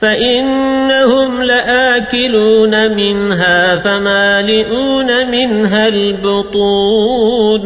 فإنهم لآكلون منها فمالئون منها البطون.